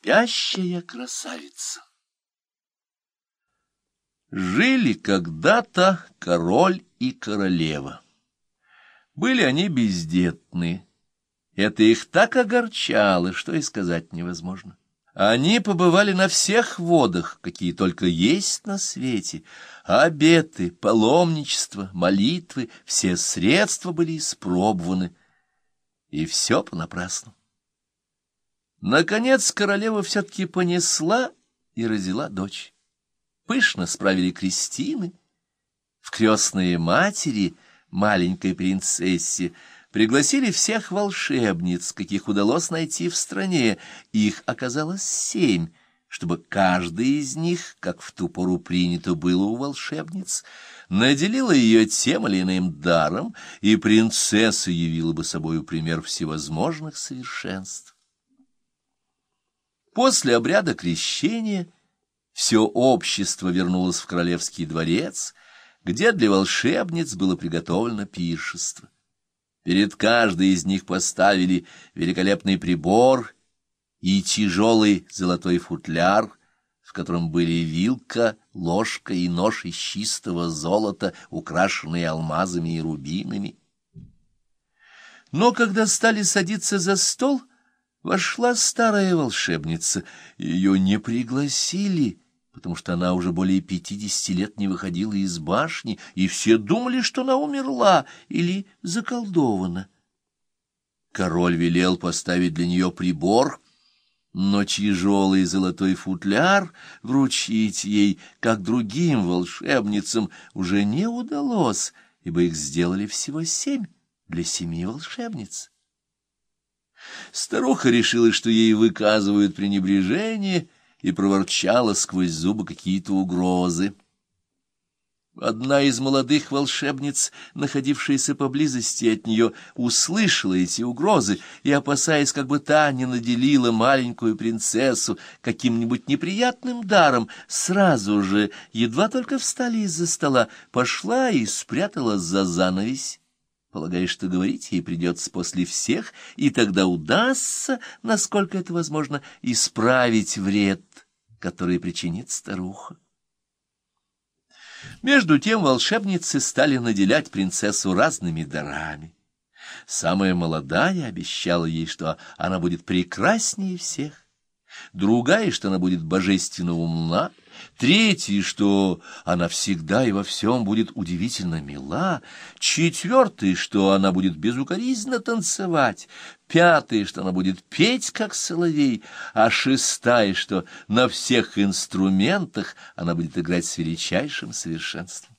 Спящая красавица. Жили когда-то король и королева. Были они бездетны. Это их так огорчало, что и сказать невозможно. Они побывали на всех водах, какие только есть на свете. Обеты, паломничество, молитвы, все средства были испробованы. И все понапрасну. Наконец королева все-таки понесла и родила дочь. Пышно справили крестины. В крестные матери маленькой принцессе пригласили всех волшебниц, каких удалось найти в стране. Их оказалось семь, чтобы каждая из них, как в ту пору принято было у волшебниц, наделила ее тем или иным даром, и принцесса явила бы собою пример всевозможных совершенств. После обряда крещения все общество вернулось в королевский дворец, где для волшебниц было приготовлено пиршество. Перед каждой из них поставили великолепный прибор и тяжелый золотой футляр, в котором были вилка, ложка и нож из чистого золота, украшенные алмазами и рубинами. Но когда стали садиться за стол, Вошла старая волшебница. Ее не пригласили, потому что она уже более пятидесяти лет не выходила из башни, и все думали, что она умерла или заколдована. Король велел поставить для нее прибор, но тяжелый золотой футляр вручить ей, как другим волшебницам, уже не удалось, ибо их сделали всего семь для семи волшебниц. Старуха решила, что ей выказывают пренебрежение, и проворчала сквозь зубы какие-то угрозы. Одна из молодых волшебниц, находившаяся поблизости от нее, услышала эти угрозы и, опасаясь, как бы та не наделила маленькую принцессу каким-нибудь неприятным даром, сразу же, едва только встали из-за стола, пошла и спряталась за занавесь полагая, что говорить ей придется после всех, и тогда удастся, насколько это возможно, исправить вред, который причинит старуха. Между тем волшебницы стали наделять принцессу разными дарами. Самая молодая обещала ей, что она будет прекраснее всех, другая, что она будет божественно умна, Третий, что она всегда и во всем будет удивительно мила. Четвертый, что она будет безукоризненно танцевать. Пятый, что она будет петь, как соловей. А шестая, что на всех инструментах она будет играть с величайшим совершенством.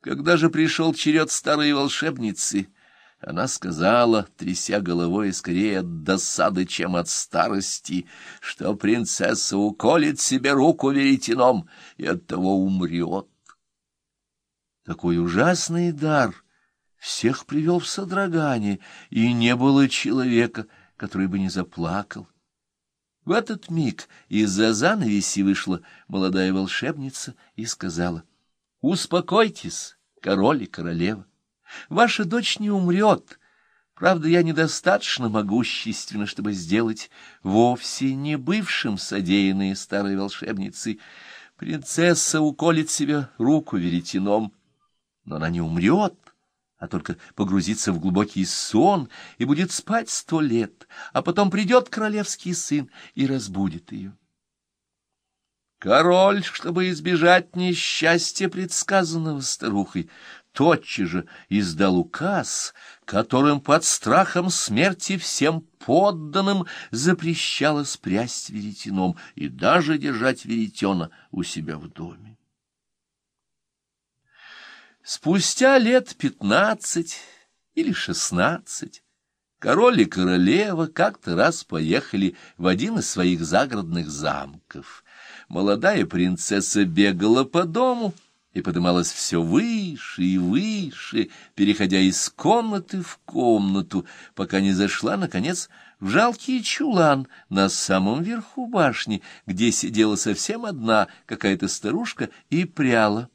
Когда же пришел черед старой волшебницы — она сказала, тряся головой скорее от досады, чем от старости, что принцесса уколет себе руку веретеном и оттого умрет. Такой ужасный дар всех привел в содрогание, и не было человека, который бы не заплакал. В этот миг из-за занавеси вышла молодая волшебница и сказала, «Успокойтесь, король и королева. Ваша дочь не умрет. Правда, я недостаточно могущественна, чтобы сделать вовсе не бывшим содеянные старой волшебницей. Принцесса уколет себе руку веретеном, но она не умрет, а только погрузится в глубокий сон и будет спать сто лет, а потом придет королевский сын и разбудит ее. Король, чтобы избежать несчастья, предсказанного старухой, тотчас же издал указ, которым под страхом смерти всем подданным запрещалось прясть веретеном и даже держать веретена у себя в доме. Спустя лет пятнадцать или шестнадцать король и королева как-то раз поехали в один из своих загородных замков. Молодая принцесса бегала по дому, и подымалась все выше и выше, переходя из комнаты в комнату, пока не зашла, наконец, в жалкий чулан на самом верху башни, где сидела совсем одна какая-то старушка и пряла.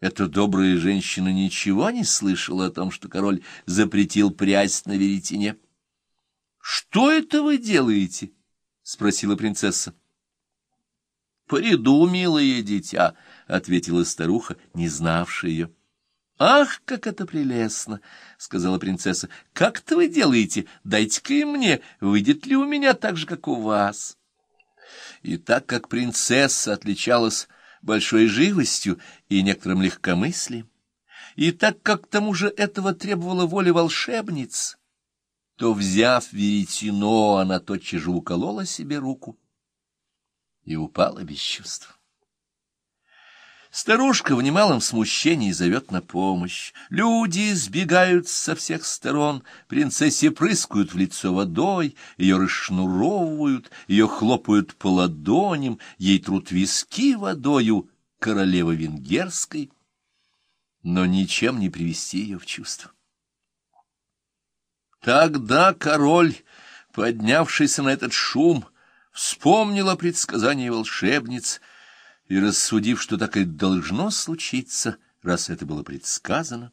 Эта добрая женщина ничего не слышала о том, что король запретил прясть на веретене. Что это вы делаете? — спросила принцесса. — Приду, милое дитя, — ответила старуха, не знавшая ее. — Ах, как это прелестно! — сказала принцесса. — Как это вы делаете? Дайте-ка и мне, выйдет ли у меня так же, как у вас? И так как принцесса отличалась большой живостью и некоторым легкомыслием, и так как к тому же этого требовала воля волшебниц, то, взяв веретено, она тотчас же уколола себе руку и упала без чувств. Старушка в немалом смущении зовет на помощь. Люди сбегают со всех сторон, принцессе прыскают в лицо водой, ее расшнуровывают, ее хлопают по ладоням, ей трут виски водою королевы венгерской, но ничем не привести ее в чувство. Тогда король, поднявшийся на этот шум, вспомнил о предсказании волшебниц — и, рассудив, что так и должно случиться, раз это было предсказано,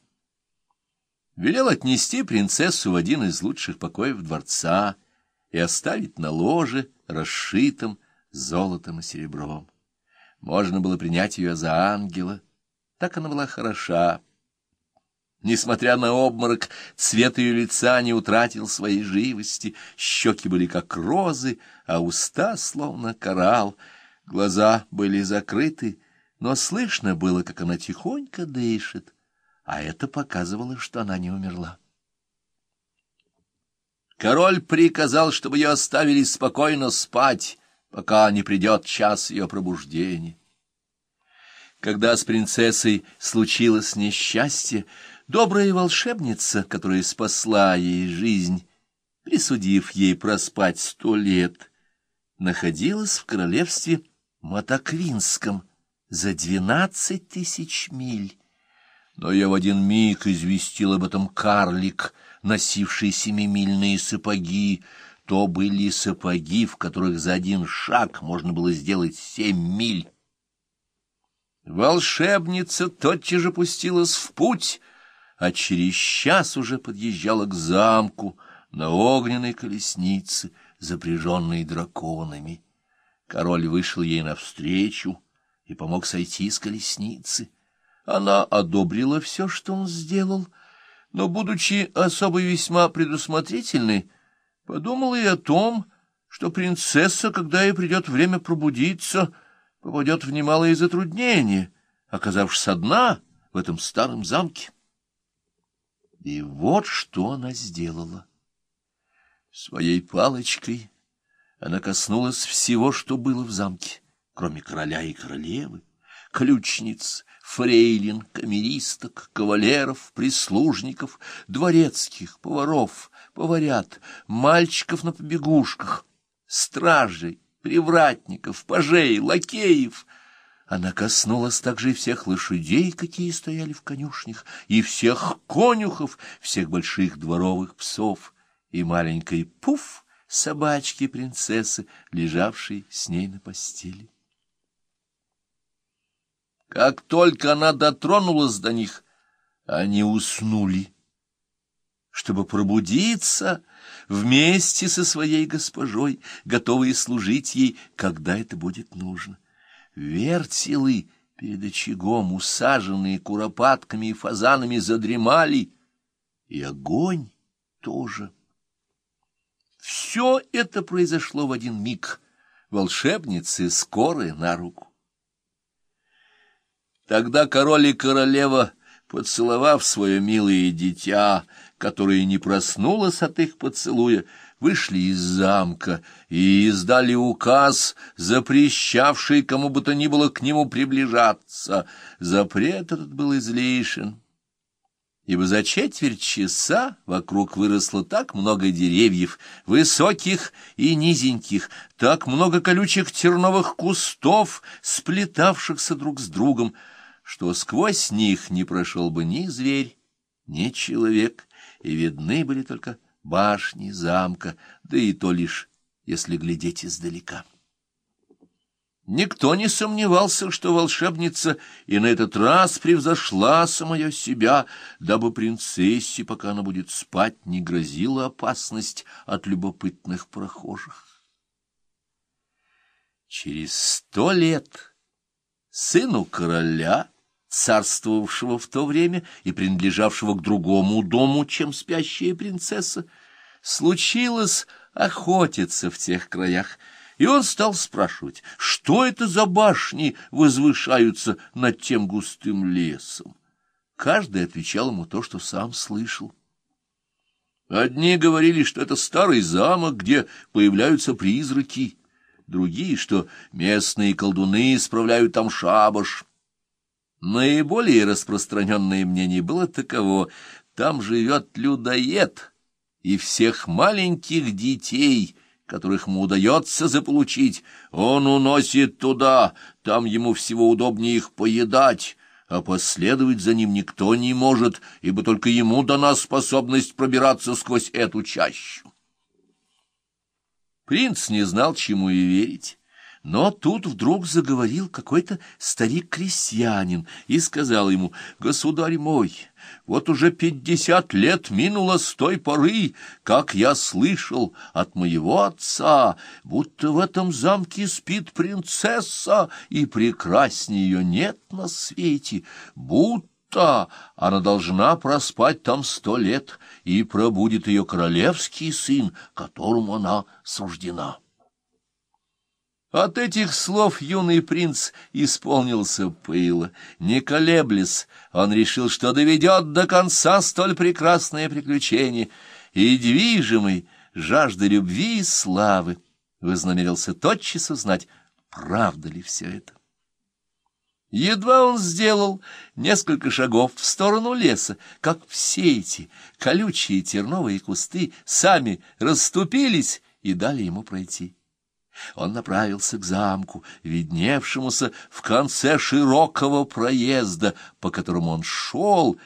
велел отнести принцессу в один из лучших покоев дворца и оставить на ложе, расшитом золотом и серебром. Можно было принять ее за ангела, так она была хороша. Несмотря на обморок, цвет ее лица не утратил своей живости, щеки были как розы, а уста словно коралл, Глаза были закрыты, но слышно было, как она тихонько дышит, а это показывало, что она не умерла. Король приказал, чтобы ее оставили спокойно спать, пока не придет час ее пробуждения. Когда с принцессой случилось несчастье, добрая волшебница, которая спасла ей жизнь, присудив ей проспать сто лет, находилась в королевстве Мотоквинском за двенадцать тысяч миль. Но я в один миг известил об этом карлик, носивший семимильные сапоги. То были сапоги, в которых за один шаг можно было сделать семь миль. Волшебница тотчас же пустилась в путь, а через час уже подъезжала к замку на огненной колеснице, запряженной драконами. Король вышел ей навстречу и помог сойти с колесницы. Она одобрила все, что он сделал, но, будучи особой весьма предусмотрительной, подумала и о том, что принцесса, когда ей придет время пробудиться, попадет в немалые затруднения, оказавшись одна в этом старом замке. И вот что она сделала. Своей палочкой она коснулась всего, что было в замке, кроме короля и королевы, ключниц, фрейлин, камеристок, кавалеров, прислужников, дворецких, поваров, поварят, мальчиков на побегушках, стражей, привратников, пажей, лакеев. Она коснулась также и всех лошадей, какие стояли в конюшнях, и всех конюхов, всех больших дворовых псов, и маленькой Пуф — собачки-принцессы, лежавшей с ней на постели. Как только она дотронулась до них, они уснули, чтобы пробудиться вместе со своей госпожой, готовые служить ей, когда это будет нужно. Вертелы перед очагом, усаженные куропатками и фазанами, задремали, и огонь тоже. Все это произошло в один миг. Волшебницы скорые на руку. Тогда король и королева, поцеловав свое милое дитя, которое не проснулось от их поцелуя, вышли из замка и издали указ, запрещавший кому бы то ни было к нему приближаться. Запрет этот был излишен ибо за четверть часа вокруг выросло так много деревьев, высоких и низеньких, так много колючих терновых кустов, сплетавшихся друг с другом, что сквозь них не прошел бы ни зверь, ни человек, и видны были только башни замка, да и то лишь, если глядеть издалека. Никто не сомневался, что волшебница и на этот раз превзошла самое себя, дабы принцессе, пока она будет спать, не грозила опасность от любопытных прохожих. Через сто лет сыну короля, царствовавшего в то время и принадлежавшего к другому дому, чем спящая принцесса, случилось охотиться в тех краях — и он стал спрашивать, что это за башни возвышаются над тем густым лесом. Каждый отвечал ему то, что сам слышал. Одни говорили, что это старый замок, где появляются призраки, другие, что местные колдуны справляют там шабаш. Наиболее распространенное мнение было таково — там живет людоед, и всех маленьких детей — которых ему удается заполучить, он уносит туда, там ему всего удобнее их поедать, а последовать за ним никто не может, ибо только ему дана способность пробираться сквозь эту чащу. Принц не знал, чему и верить. Но тут вдруг заговорил какой-то старик-крестьянин и сказал ему, «Государь мой, вот уже пятьдесят лет минуло с той поры, как я слышал от моего отца, будто в этом замке спит принцесса, и прекраснее ее нет на свете, будто она должна проспать там сто лет, и пробудет ее королевский сын, которому она суждена». От этих слов юный принц исполнился пыла. Не колеблясь, он решил, что доведет до конца столь прекрасное приключение, и, движимый жаждой любви и славы, вознамерился тотчас узнать, правда ли все это. Едва он сделал несколько шагов в сторону леса, как все эти колючие терновые кусты сами расступились и дали ему пройти. Он направился к замку, видневшемуся в конце широкого проезда, по которому он шел,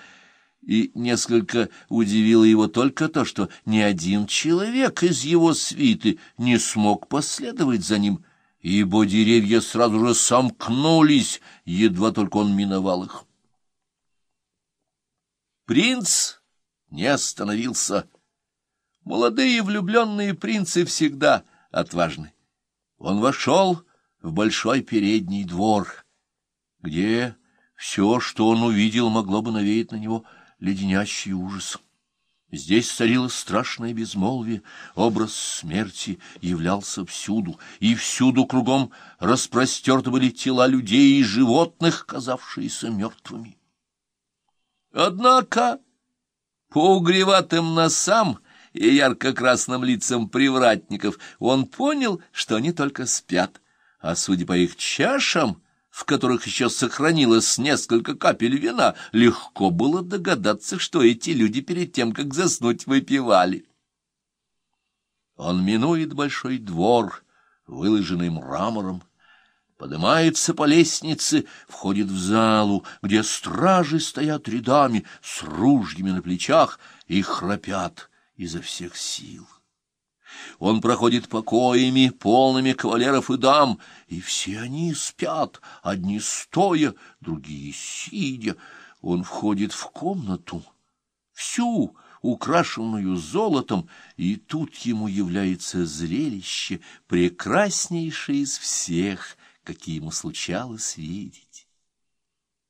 и несколько удивило его только то, что ни один человек из его свиты не смог последовать за ним, ибо деревья сразу же сомкнулись, едва только он миновал их. Принц не остановился. Молодые влюбленные принцы всегда отважны. Он вошел в большой передний двор, где все, что он увидел, могло бы навеять на него леденящий ужас. Здесь царило страшное безмолвие, образ смерти являлся всюду, и всюду кругом распростерты были тела людей и животных, казавшиеся мертвыми. Однако по угреватым носам и ярко-красным лицам привратников, он понял, что они только спят, а, судя по их чашам, в которых еще сохранилось несколько капель вина, легко было догадаться, что эти люди перед тем, как заснуть, выпивали. Он минует большой двор, выложенный мрамором, поднимается по лестнице, входит в залу, где стражи стоят рядами с ружьями на плечах и храпят изо всех сил. Он проходит покоями, полными кавалеров и дам, и все они спят, одни стоя, другие сидя. Он входит в комнату, всю украшенную золотом, и тут ему является зрелище, прекраснейшее из всех, какие ему случалось видеть.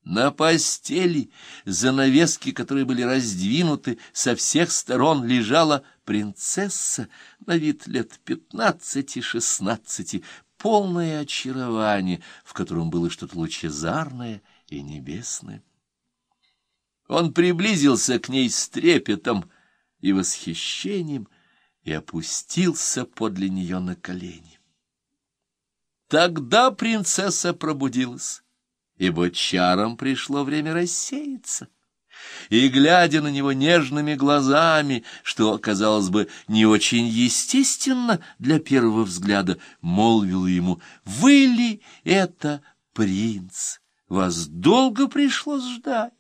На постели, занавески, которые были раздвинуты, со всех сторон лежала принцесса на вид лет пятнадцати-шестнадцати, полное очарование, в котором было что-то лучезарное и небесное. Он приблизился к ней с трепетом и восхищением и опустился подле нее на колени. Тогда принцесса пробудилась ибо чарам пришло время рассеяться. И, глядя на него нежными глазами, что, казалось бы, не очень естественно для первого взгляда, молвил ему, «Вы ли это принц? Вас долго пришлось ждать?»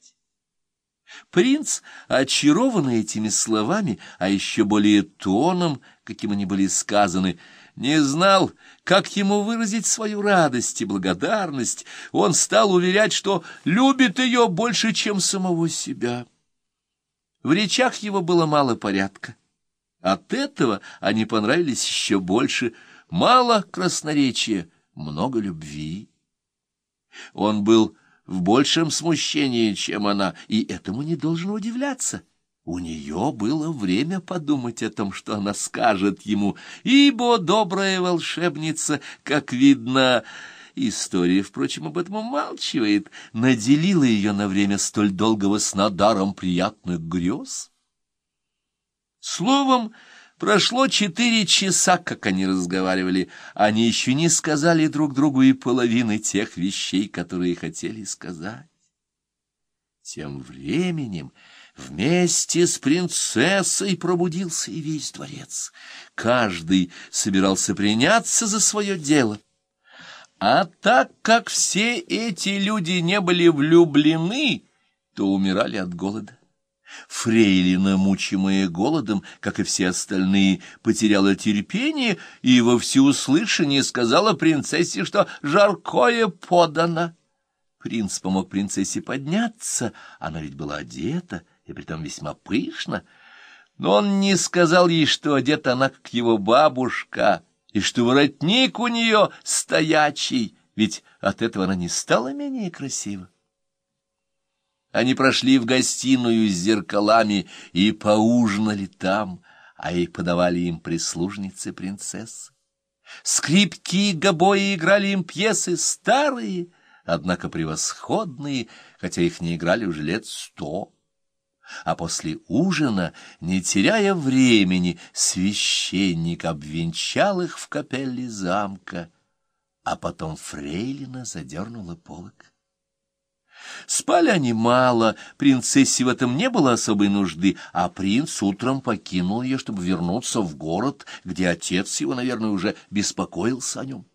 Принц, очарованный этими словами, а еще более тоном, каким они были сказаны, не знал, как ему выразить свою радость и благодарность. Он стал уверять, что любит ее больше, чем самого себя. В речах его было мало порядка. От этого они понравились еще больше. Мало красноречия, много любви. Он был в большем смущении, чем она, и этому не должен удивляться. У нее было время подумать о том, что она скажет ему, ибо добрая волшебница, как видно, история, впрочем, об этом умалчивает, наделила ее на время столь долгого сна даром приятных грез. Словом, Прошло четыре часа, как они разговаривали. Они еще не сказали друг другу и половины тех вещей, которые хотели сказать. Тем временем вместе с принцессой пробудился и весь дворец. Каждый собирался приняться за свое дело. А так как все эти люди не были влюблены, то умирали от голода. Фрейлина, мучимая голодом, как и все остальные, потеряла терпение и во всеуслышание сказала принцессе, что жаркое подано. Принц помог принцессе подняться, она ведь была одета, и притом весьма пышно, но он не сказал ей, что одета она, как его бабушка, и что воротник у нее стоячий, ведь от этого она не стала менее красива. Они прошли в гостиную с зеркалами и поужинали там, а ей подавали им прислужницы принцессы. Скрипки и гобои играли им пьесы старые, однако превосходные, хотя их не играли уже лет сто. А после ужина, не теряя времени, священник обвенчал их в капелле замка, а потом фрейлина задернула полок. Спали они мало, принцессе в этом не было особой нужды, а принц утром покинул ее, чтобы вернуться в город, где отец его, наверное, уже беспокоился о нем.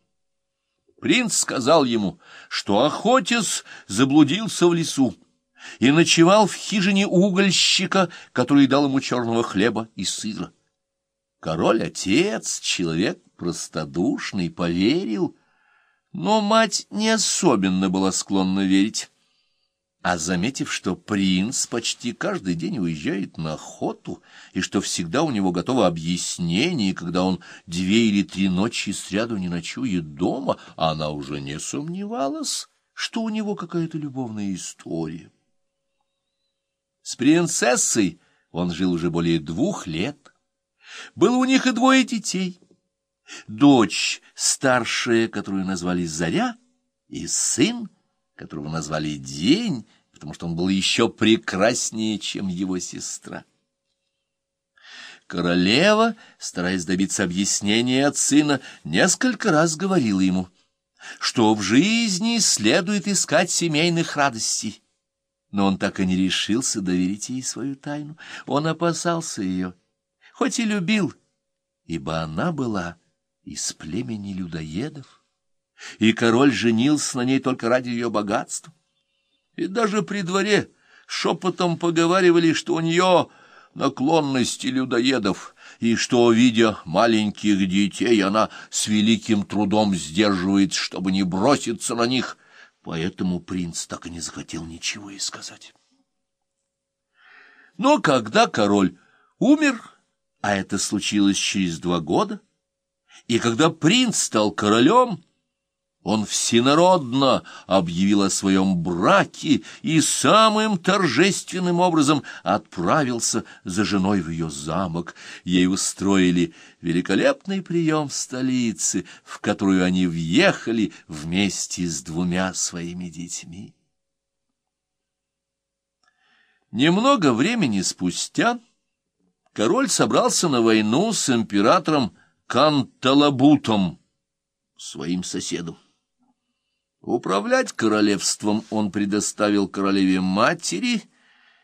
Принц сказал ему, что охотец заблудился в лесу и ночевал в хижине угольщика, который дал ему черного хлеба и сыра. Король-отец, человек простодушный, поверил, но мать не особенно была склонна верить. А заметив, что принц почти каждый день уезжает на охоту, и что всегда у него готово объяснение, когда он две или три ночи сряду не ночует дома, она уже не сомневалась, что у него какая-то любовная история. С принцессой он жил уже более двух лет. Было у них и двое детей. Дочь старшая, которую назвали Заря, и сын, которого назвали День, потому что он был еще прекраснее, чем его сестра. Королева, стараясь добиться объяснения от сына, несколько раз говорила ему, что в жизни следует искать семейных радостей. Но он так и не решился доверить ей свою тайну. Он опасался ее, хоть и любил, ибо она была из племени людоедов и король женился на ней только ради ее богатства. И даже при дворе шепотом поговаривали, что у нее наклонности людоедов, и что, видя маленьких детей, она с великим трудом сдерживает, чтобы не броситься на них, поэтому принц так и не захотел ничего ей сказать. Но когда король умер, а это случилось через два года, и когда принц стал королем, он всенародно объявил о своем браке и самым торжественным образом отправился за женой в ее замок. Ей устроили великолепный прием в столице, в которую они въехали вместе с двумя своими детьми. Немного времени спустя король собрался на войну с императором Канталабутом, своим соседом. Управлять королевством он предоставил королеве-матери,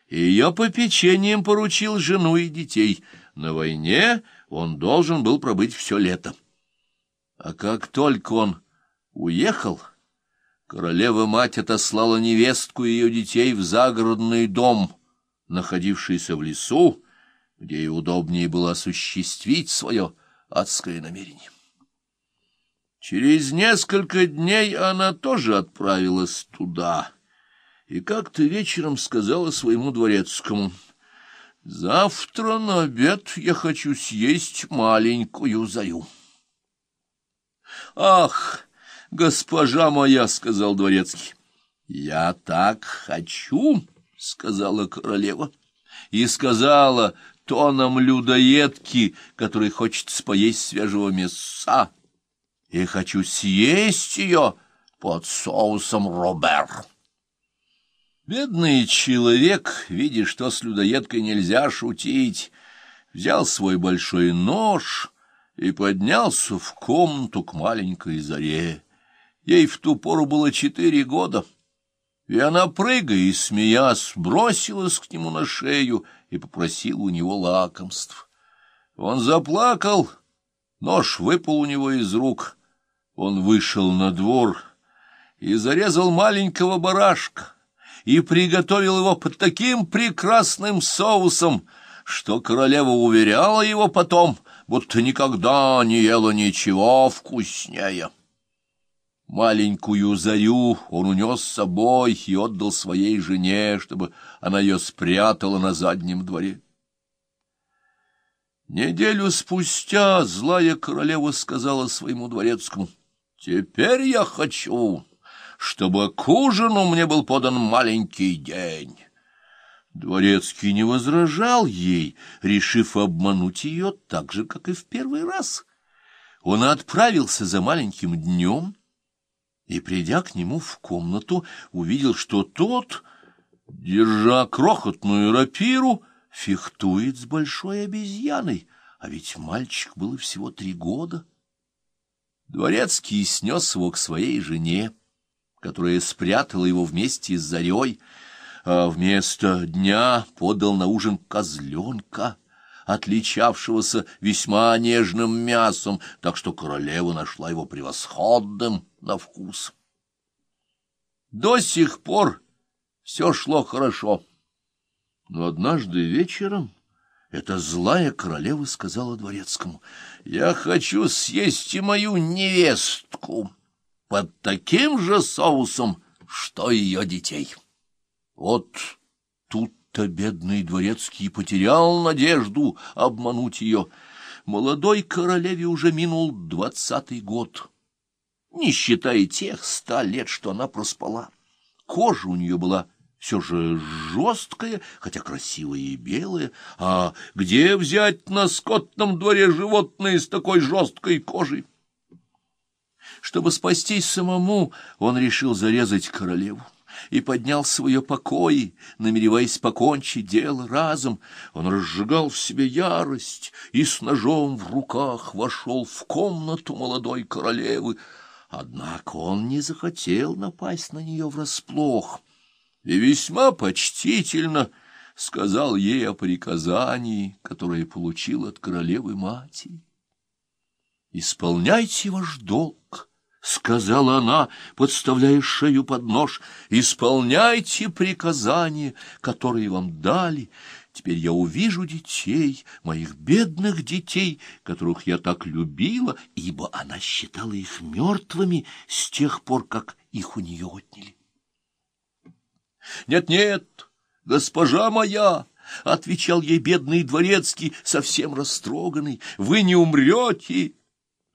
и ее попечением поручил жену и детей. На войне он должен был пробыть все лето. А как только он уехал, королева-мать отослала невестку и ее детей в загородный дом, находившийся в лесу, где ей удобнее было осуществить свое адское намерение. Через несколько дней она тоже отправилась туда и как-то вечером сказала своему дворецкому, «Завтра на обед я хочу съесть маленькую зарю». «Ах, госпожа моя!» — сказал дворецкий. «Я так хочу!» — сказала королева. И сказала тоном людоедки, который хочет поесть свежего мяса и хочу съесть ее под соусом Робер. Бедный человек, видя, что с людоедкой нельзя шутить, взял свой большой нож и поднялся в комнату к маленькой заре. Ей в ту пору было четыре года, и она, прыгая и смеясь, бросилась к нему на шею и попросила у него лакомств. Он заплакал, нож выпал у него из рук — он вышел на двор и зарезал маленького барашка и приготовил его под таким прекрасным соусом, что королева уверяла его потом, будто никогда не ела ничего вкуснее. Маленькую зарю он унес с собой и отдал своей жене, чтобы она ее спрятала на заднем дворе. Неделю спустя злая королева сказала своему дворецкому — Теперь я хочу, чтобы к ужину мне был подан маленький день. Дворецкий не возражал ей, решив обмануть ее так же, как и в первый раз. Он отправился за маленьким днем и, придя к нему в комнату, увидел, что тот, держа крохотную рапиру, фехтует с большой обезьяной, а ведь мальчик был всего три года. Дворецкий снес его к своей жене, которая спрятала его вместе с зарей, а вместо дня подал на ужин козленка, отличавшегося весьма нежным мясом, так что королева нашла его превосходным на вкус. До сих пор все шло хорошо, но однажды вечером эта злая королева сказала дворецкому, «Я хочу съесть и мою невестку под таким же соусом, что ее детей». Вот тут-то бедный дворецкий потерял надежду обмануть ее. Молодой королеве уже минул двадцатый год, не считая тех ста лет, что она проспала. Кожа у нее была все же жесткое, хотя красивое и белое. А где взять на скотном дворе животное с такой жесткой кожей? Чтобы спастись самому, он решил зарезать королеву и поднял в ее покои, намереваясь покончить дело разом. Он разжигал в себе ярость и с ножом в руках вошел в комнату молодой королевы. Однако он не захотел напасть на нее врасплох и весьма почтительно сказал ей о приказании, которое получил от королевы матери. «Исполняйте ваш долг», — сказала она, подставляя шею под нож, — «исполняйте приказания, которые вам дали. Теперь я увижу детей, моих бедных детей, которых я так любила, ибо она считала их мертвыми с тех пор, как их у нее отняли». «Нет-нет, госпожа моя!» — отвечал ей бедный дворецкий, совсем растроганный. «Вы не умрете!»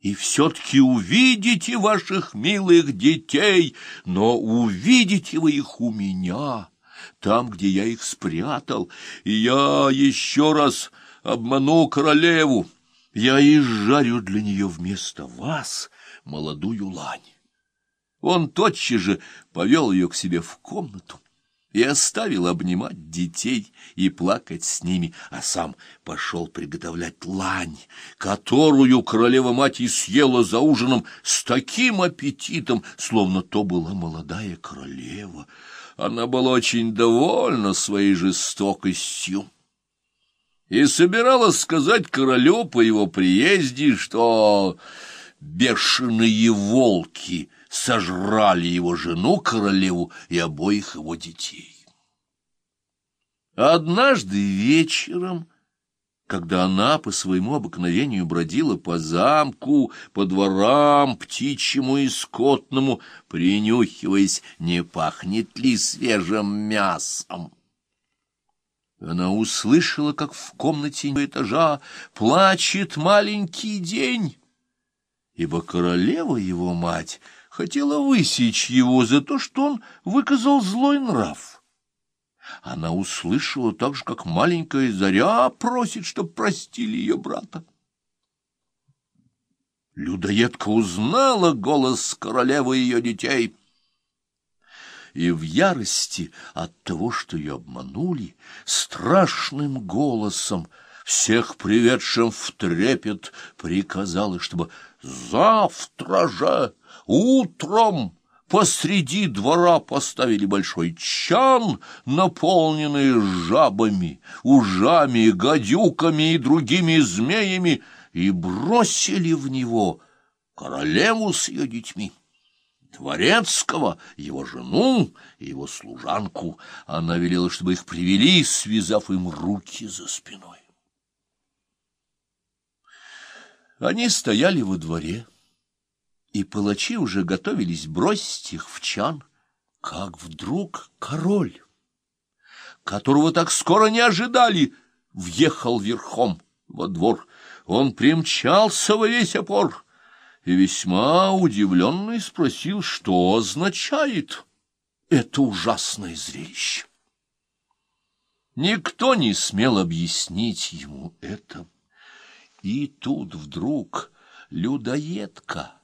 и все-таки увидите ваших милых детей, но увидите вы их у меня, там, где я их спрятал, и я еще раз обману королеву, я изжарю для нее вместо вас молодую лань. Он тотчас же повел ее к себе в комнату, и оставил обнимать детей и плакать с ними, а сам пошел приготовлять лань, которую королева-мать и съела за ужином с таким аппетитом, словно то была молодая королева. Она была очень довольна своей жестокостью и собиралась сказать королю по его приезде, что бешеные волки — сожрали его жену, королеву, и обоих его детей. Однажды вечером, когда она по своему обыкновению бродила по замку, по дворам, птичьему и скотному, принюхиваясь, не пахнет ли свежим мясом, она услышала, как в комнате этажа плачет маленький день, ибо королева его мать хотела высечь его за то, что он выказал злой нрав. Она услышала так же, как маленькая заря просит, чтоб простили ее брата. Людоедка узнала голос королевы ее детей — и в ярости от того, что ее обманули, страшным голосом, всех приведшим в трепет, приказала, чтобы завтра же утром посреди двора поставили большой чан, наполненный жабами, ужами, гадюками и другими змеями, и бросили в него королеву с ее детьми. Дворецкого, его жену и его служанку. Она велела, чтобы их привели, связав им руки за спиной. Они стояли во дворе, и палачи уже готовились бросить их в чан, как вдруг король, которого так скоро не ожидали, въехал верхом во двор. Он примчался во весь опор — и весьма удивленный спросил, что означает это ужасное зрелище. Никто не смел объяснить ему это. И тут вдруг людоедка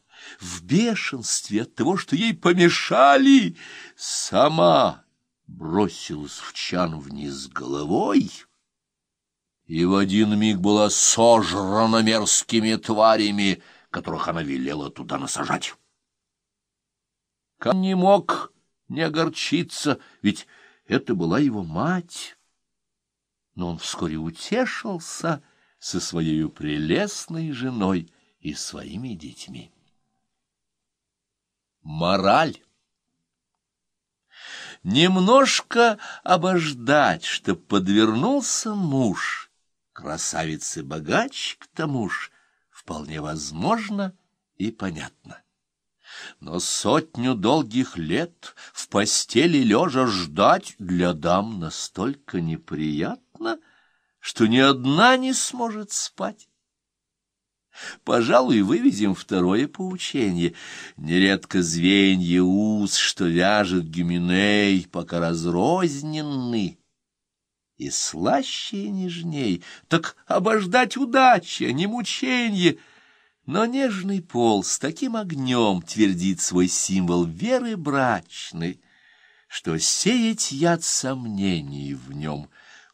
в бешенстве от того, что ей помешали, сама бросилась в чан вниз головой и в один миг была сожрана мерзкими тварями, которых она велела туда насажать. Кам не мог не огорчиться, ведь это была его мать. Но он вскоре утешился со своей прелестной женой и своими детьми. Мораль Немножко обождать, чтоб подвернулся муж, красавицы-богач к тому ж, вполне возможно и понятно. Но сотню долгих лет в постели лежа ждать для дам настолько неприятно, что ни одна не сможет спать. Пожалуй, выведем второе поучение. Нередко звенья уз, что вяжет Гюминей, пока разрозненны, и слаще и нежней, так обождать удачи, а не мученье. Но нежный пол с таким огнем твердит свой символ веры брачной, что сеять яд сомнений в нем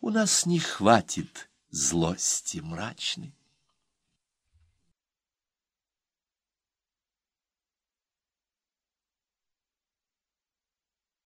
у нас не хватит злости мрачной.